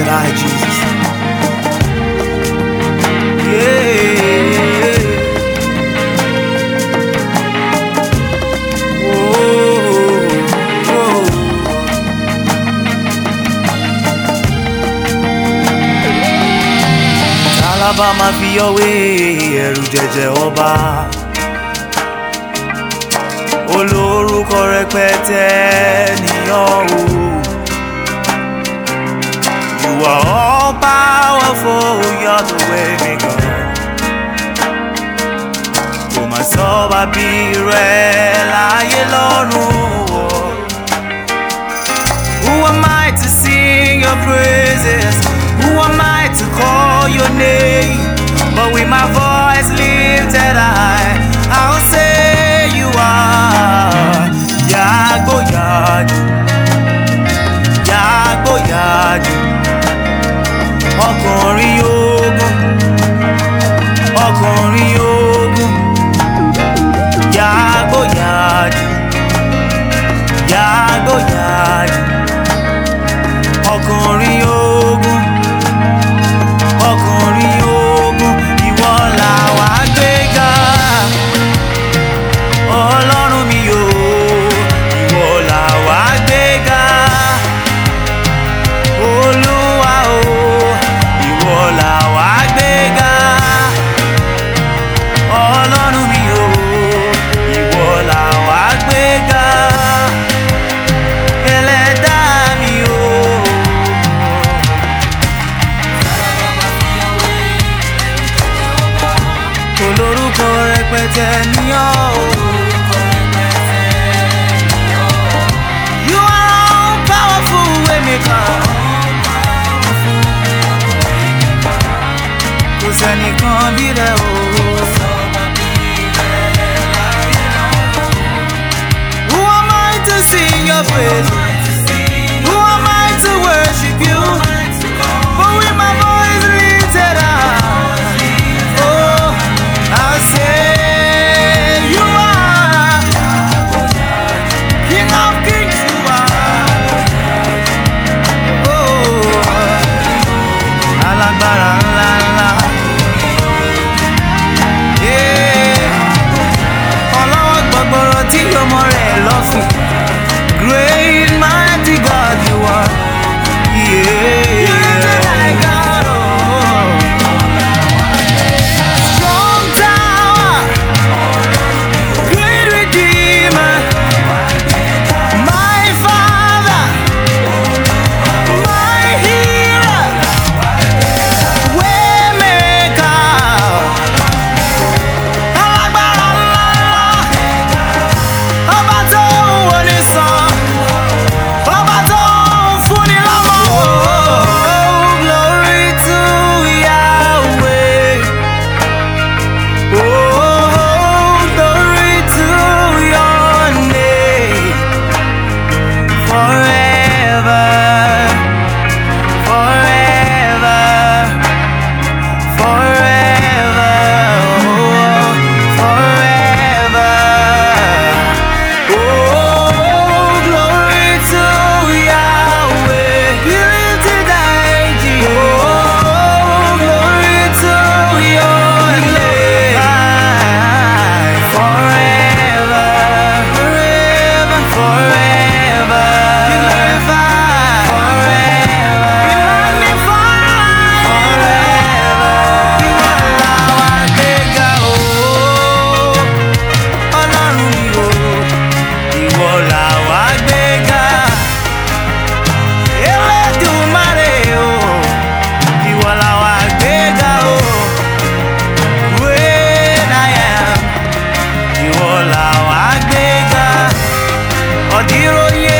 and I, Jesus. Yeah. Oh, oh. Alabama fi your way, ẹ̀rù jẹjẹ ọba. Olórúkọ rẹpẹtẹ ni oh. are all powerful, you're the way maker. To my soul, I be real, I alone. Who am I to sing your praises? Who am I to call your name? But with my voice lifted, I Who am I to sing your praise? morelos, great mighty God. a yeah.